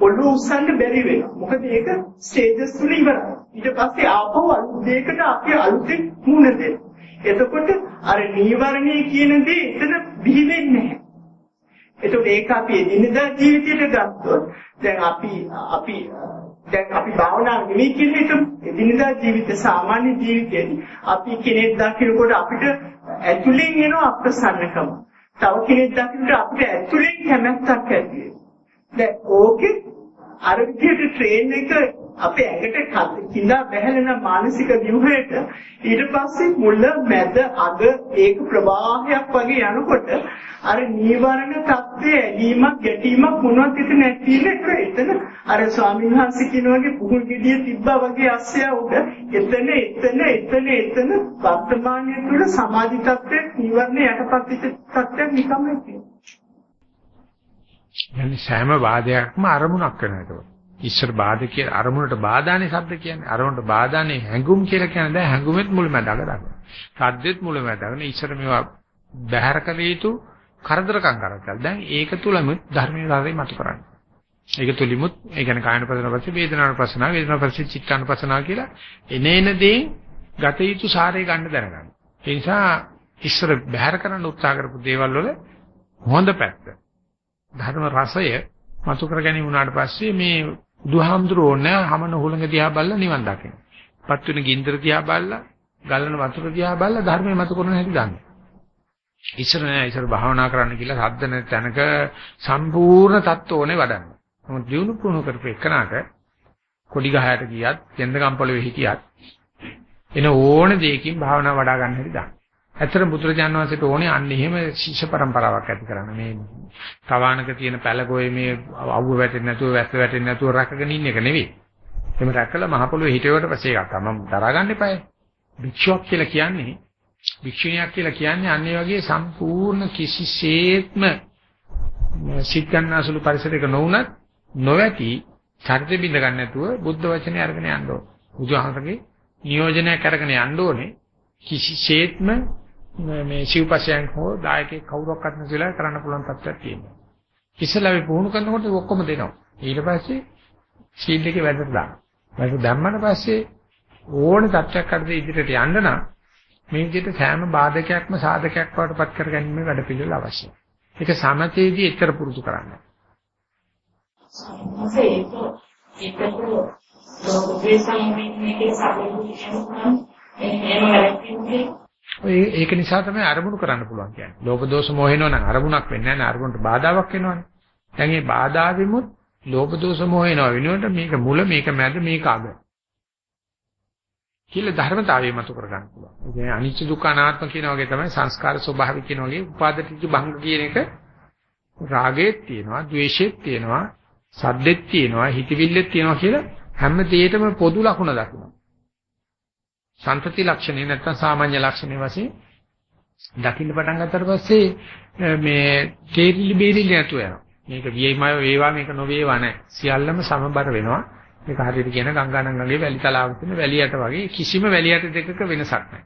ඔළුව උස්සන්න බැරි වෙනවා. මොකද ඒක ස්ටේජස් තුන ඉවරයි. ඊට පස්සේ ආපහු අලුත් දෙයකට අපි අලුතෙන් මුණ දෙනවා. එතකොට අර නීවරණයේ කියන දේ එතන බිහි වෙන්නේ නැහැ. එතකොට ඒක අපි එදිනෙදා ජීවිතයට ගත්තොත් දැන් අපි අපි දැන් අපි භාවනා නෙමෙයි කියන එක එදිනදා ජීවිත සාමාන්‍ය ජීවිතේදී අපි කෙනෙක් දකිනකොට අපිට ඇතුලෙන් එන අප්‍රසන්නකම. තව කෙනෙක් දකිනකොට අපිට ඇතුලෙන් කැමැත්තක් ඇති දැන් ඕකේ අර විදිහට ට්‍රේන් එක අපේ ඇඟට කිඳා බැහැලෙන මානසික ව්‍යුහයට ඊට පස්සේ මුල මැද අග ඒක ප්‍රවාහයක් වගේ යනකොට අර නීවරණ தත්ත්වය ඇලීමක් ගැටීමක් මොනවත් ඉති නැති නේද එතන අර ස්වාමීන් වහන්සේ කියන වගේ පුහුණු gediye තිබ්බා වගේ අස්සය උඩ එතන එතන එතන එතන වර්තමානයේ තුල සමාධි தත්ත්වයක් නීවරණ යටපත් වෙච්ච தත්ත්වයක් නිකම්ම තියෙනවා يعني සෑම වාදයක්ම අරමුණක් කරනවා ඒක. ඉස්සර වාද කියලා අරමුණට බාධානේ ශබ්ද කියන්නේ. අරමුණට බාධානේ හැඟුම් කියලා කියන දේ හැඟුමෙත් මුලමඳාක දානවා. ශබ්දෙත් මුලමඳාකන ඉස්සර මේවා බැහැර කළ යුතු කරදරකම් කරත්තා. දැන් ඒක තුලම ධර්මයේ රාරේ මත කරන්නේ. ඒක තුලිමුත් ඒ කියන්නේ කායන ප්‍රසන පස්සේ වේදනාන ප්‍රසන වේදනා පස්සේ චිත්තාන ප්‍රසන කියලා එනේන දේ ගත යුතු සාරය ගන්න දැනගන්න. ඒ නිසා ඉස්සර බැහැර කරන්න උත්සාහ කරපු දේවල් වල හොඳ පැත්ත ධර්ම රසය මතු කර ගැනීම වුණාට පස්සේ මේ බුදුහාමුදුරෝ නෑ හමන හුලඟ දිහා බලලා නිවන් දකින්න. පත් වෙන ගින්දර දිහා බලලා, ගලන වතුර දිහා බලලා ධර්මයේ මතු කරන හැටි දන්න. ඉස්සර නෑ ඉස්සර භාවනා කරන්න කියලා සද්ද නැති තැනක සම්පූර්ණ தত্ত্বෝනේ වඩන්න. මොකද දිනු පුහුණු කරපු එකනට කොඩි ගහයට ගියත්, දෙන්දගම්පලෙ හිටියත් එන ඕන දෙයකින් භාවනා වඩා ගන්න හැටි දන්න. ඇත්තට බුදුරජාණන් වහන්සේට ඕනේ අන්න එහෙම ශිෂ්‍ය પરම්පරාවක් ඇති කරන්න. මේ තවානක තියෙන පැලගොයේ මේ අවුව වැටෙන්නේ නැතුව වැස්ස වැටෙන්නේ නැතුව රැකගෙන ඉන්න එක නෙවෙයි. එහෙම රැකලා මහ පොළොවේ හිටේවට පස්සේ එකක් තමයි දරා ගන්න එපායි. භික්ෂුවක් කියලා කියන්නේ භික්ෂුණියක් කියලා කියන්නේ අන්න ඒ වගේ සම්පූර්ණ කිසිසේත්ම සිත් ගන්නසුළු පරිසරයක නොවුනත් නොවැටි චරිත බින්ද ගන්න නැතුව බුද්ධ වචනේ අරගෙන යන්න ඕනේ. බුදුහාමරගේ නියෝජනයක් අරගෙන යන්න ඕනේ. කිසිසේත්ම මේ සිව්පසයන් හෝ දායකයෙක් කවුරක්වත් නැතිලා කරන්න පුළුවන් තත්ත්වයක් තියෙනවා. ඉස්සලා අපි පුහුණු කරනකොට ඔක්කොම දෙනවා. ඊට පස්සේ සීල් එකේ වැඩට දාන්න. වැඩට දැම්මම පස්සේ ඕන තත්ත්වයක් අරද ඉදිරියට යන්න නම් මේ විදිහට සෑම බාධකයක්ම සාධකයක් වඩ පත් කරගැනීමේ වැඩ පිළිවෙල අවශ්‍යයි. ඒක සමතේදී එච්චර පුරුදු කරන්න. ඒක ඒකට ලෝකේ සම්මිතියේ සාධුනියම එහෙම වැරද්දින්නේ ඒක නිසා තමයි අරමුණු කරන්න පුළුවන් කියන්නේ. ලෝභ දෝෂ මොහිනෝ නම් අරමුණක් වෙන්නේ නැහැ අරමුණට බාධාවක් වෙනවනේ. දැන් මේ බාධාවෙමුත් ලෝභ දෝෂ මොහිනෝ වෙනුවට මේක මුල මේක මැද මේක අග. කියලා ධර්මතාවය මතු කර ගන්න පුළුවන්. ඒ කියන්නේ අනිච්ච දුක්ඛ අනාත්ම කියන වගේ තමයි සංස්කාර ස්වභාවික කියන වගේ උපාදිත භංග කියන එක රාගෙත් තියෙනවා, ද්වේෂෙත් තියෙනවා, සද්දෙත් තියෙනවා, හිතවිල්ලෙත් තියෙනවා කියලා හැම දෙයකම පොදු ලක්ෂණ දක්වනවා. සන්තති ලක්ෂණේ නැත්නම් සාමාන්‍ය ලක්ෂණේ වශයෙන් දකින්න පටන් ගත්තට පස්සේ මේ තේරිලි බේරිලි නැතුව යනවා. මේක වියයිමය වේවා මේක නොවේවා නැහැ. සියල්ලම සමබර වෙනවා. මේක හරියට කියන ගංගානංගගේ වැලි තලාවක තියෙන වැලියට වගේ කිසිම වැලියට දෙකක වෙනසක් නැහැ.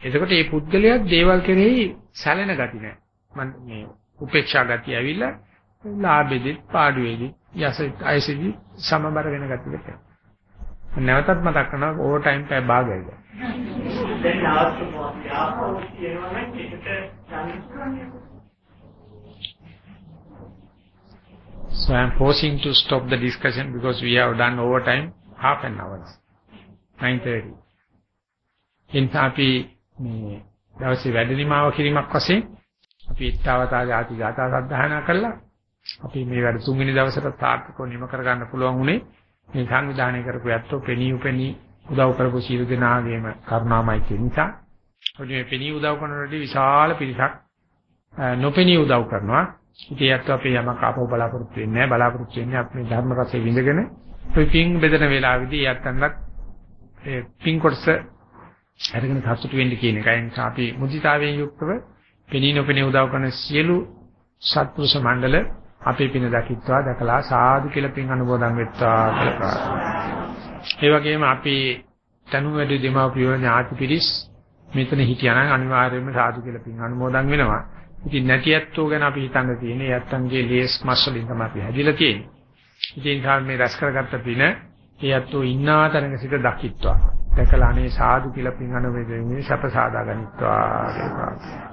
එතකොට මේ පුද්ගලයා දේවල් කෙරෙහි සැලෙන ගති නැහැ. මම මේ උපේක්ෂා ගතිය ඇවිල්ලා ලාභෙදි පාඩුවේදි යස අයසෙදි සමබර වෙන ගතියකට එනවා. නැවතත් මතක් කරනවා ඕවර් ටයිම් පැය භාගයයි. දැන් ආවස්තුමෝ යාපෝ කියනවා නම් ඒකට So I am forcing to stop the discussion because we have done overtime half an hour. 9:30. එනිසා අපි මේ දවසේ වැඩිමාව කිරීමක් වශයෙන් අපි ඊත්තාවතා ආති ගාථා සද්ධාහනා කළා. අපි මේ වැඩ තුන්වෙනි දවසට සාර්ථකව නිම කරගන්න පුළුවන් උනේ මේ සංවිධානය කරපු ඇත්තෝ පෙනී උපෙනී උදව් කරපු සියලු දෙනාගේම කරුණාමයි කියන නිසා ඔය මේ පෙනී උදව් කරනකොට විශාල පිරිසක් නොපෙනී උදව් කරනවා. ඉතින් ඒත් අපි යමක් ආපහු බලාපොරොත්තු වෙන්නේ නැහැ. බලාපොරොත්තු වෙන්නේ අපි ධර්ම රසය විඳගෙන පින් බෙදෙන වෙලාවෙදී යත්තන්වත් ඒ පින් කොටස අරගෙන සතුටු වෙන්න කියන එකයි. ඒ නිසා අපි මුදිතාවෙන් යුක්තව පෙනී නොපෙනී උදව් කරන සියලු සත්පුරුෂ මණ්ඩල අපේ පින දකිත්වා දැකලා සාදු කියලා පින් අනුමෝදන් වෙත්වා කියලා ප්‍රාර්ථනා. ඒ වගේම අපි තනු වැඩි දෙමාපියෝ ඥාති පිරිස් මෙතන හිටියානම් අනිවාර්යයෙන්ම සාදු කියලා පින් අනුමෝදන් වෙනවා. ඉතින් නැති ඇත්තෝ ගැන අපි හිතන්න තියෙන්නේ ඇත්තන්ගේ ලේස් මස් වලින් තමයි අපි හැදිලා තියෙන්නේ. ඉතින් මේ රැස් කරගත්ත පින ඒ ඇත්තෝ ඉන්නා තැනක සිට දකිත්වා. දැකලා අනේ සාදු කියලා පින් අනුමෝදන් සැප සාදා ගනිත්වා කියලා ප්‍රාර්ථනා.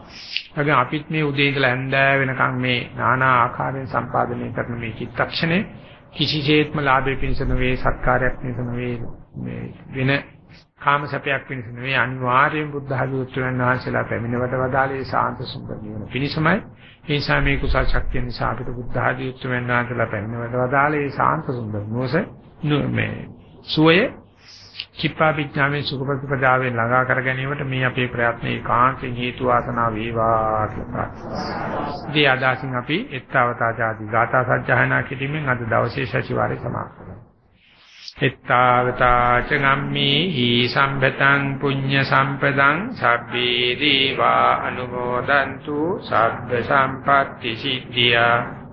ඒගොල්ලෝ අපිත් මේ උදේ ඉඳලා හැන්දෑ වෙනකන් මේ নানা ආකාරයෙන් සම්පාදනය කරන මේ චිත්තක්ෂණේ කිසිසේත්ම ලාභේ පිණිස නෙවෙයි සත්කාරයක් පිණිස නෙවෙයි මේ වෙන කාමසපයක් පිණිස නෙවෙයි අනිවාර්යයෙන් බුද්ධ ධර්මයෙන් වහන්සේලා පැමිණවට වදාළේ සාන්ත සුන්දර නිවන පිණිසමයි ඒ නිසා මේ කුසල් ශක්තිය නිසා අපිට බුද්ධ ධර්මයෙන් වහන්සේලා පැමිණවට වදාළේ සාන්ත සුන්දර නුවස මේ සුවය කිප්පා විඥාමේ සුඛ ප්‍රතිපදාවෙන් ළඟා කර ගැනීමට මේ අපේ ප්‍රයත්න ඒකාන්තයෙන් හේතු වාසනා වේවා කියලා ප්‍රාර්ථනා. ඉතින් අදාසින් අපි ettavataජාති ගාථා සජ්ජායනා කිරීමෙන් අද දවසේ සතිವಾರේ සමාප්ත කරනවා. ettavata ච ගම්මේ හි සම්පතං පුඤ්ඤ සම්පදං සබ්බේ දීවා අනුමෝදන්තු සබ්බ සම්පatti සිද්ධියා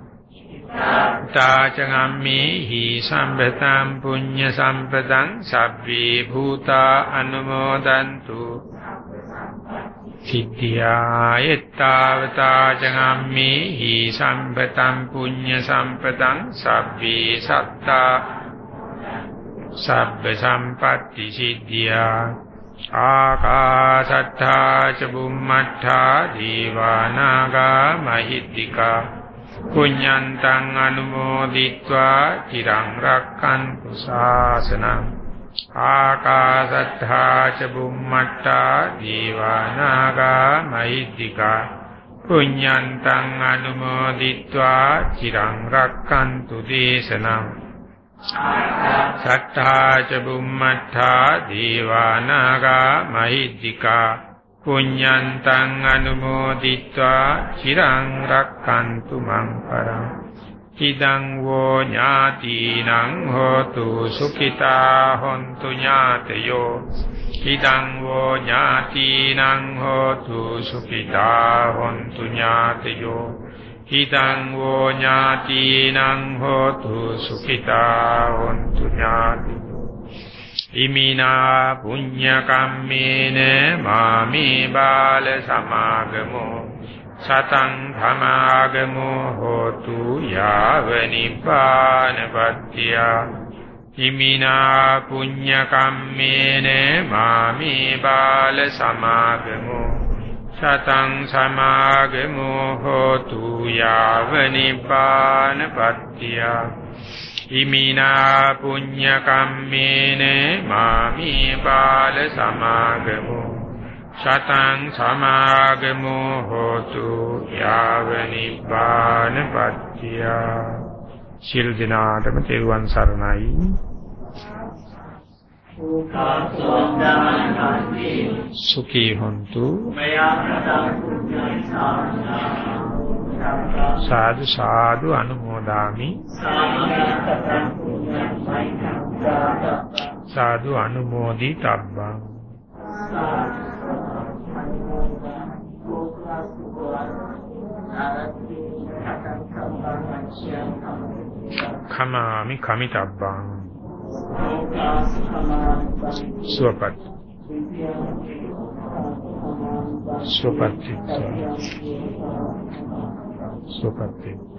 තාචගම්මේ හි සම්පතං පුඤ්ඤ සම්පතං සබ්බේ භූතා අනුමෝදන්තු. සිද්ධායත්තාවතාචගම්මේ හි සම්පතං පුඤ්ඤ සම්පතං සබ්බේ සත්තා. සබ්බ සම්පatti සිද්ධියා. ආකාශත්තා ච බුම්මත්තා දීවානාගා මහිද්దికා. පුඤ්ඤන්තං අනුමෝදිत्वा চিරං රක්칸තු ශාසනං ආකාශත්තා ච බුම්මට්ටා දීවානාගා මහිද්దికා පුඤ්ඤන්තං අනුමෝදිत्वा চিරං රක්칸තු දේශනං සත්තා ච බුම්මට්ටා දීවානාගා මහිද්దికා පුඤ්ඤන්තං අනුමෝදිत्वा චිරං රක්칸තු මං පරං ඉදං වෝ ඥාතිනං හෝතු සුඛිතා හොන්තු ඥාතයෝ ඉදං වෝ ඥාතිනං හෝතු සුඛිතා හොන්තු ඥාතයෝ ඉදං වෝ ඥාතිනං හෝතු සුඛිතා හොන්තු ඥාතයෝ ඉමිනා පුඤ්ඤ කම්මේන මාමේ බාල සමාගමෝ සතං ධමාගමෝ හෝතු යාව නිපානපත්ත්‍ය ඉමිනා පුඤ්ඤ කම්මේන මාමේ බාල සමාගමෝ සතං සමාගමෝ හෝතු යාව නිපානපත්ත්‍ය ඉමිනා පුඤ්ඤ කම්මේන මාමේ බාල සමාගමෝ සතං සමාගමෝ හෝතු යාව නිබ්බානපත්ත්‍ය සිල් දිනාටම තෙරුවන් සරණයි. සුඛී හොන්තු සාදු සාදු අනුමෝදාමි. සාදු අනුමෝදි තබ්බං කමාමි කමිතබ්බං සුවපත් සුවපත් සුවපත්